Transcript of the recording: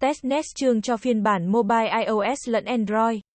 Testnet chương cho phiên bản mobile iOS lẫn Android.